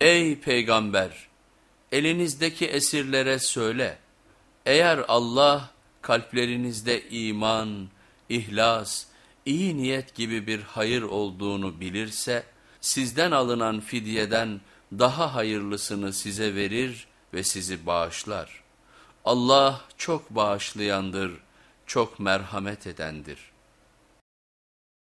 Ey peygamber! Elinizdeki esirlere söyle, eğer Allah kalplerinizde iman, ihlas, iyi niyet gibi bir hayır olduğunu bilirse, sizden alınan fidyeden daha hayırlısını size verir ve sizi bağışlar. Allah çok bağışlayandır, çok merhamet edendir.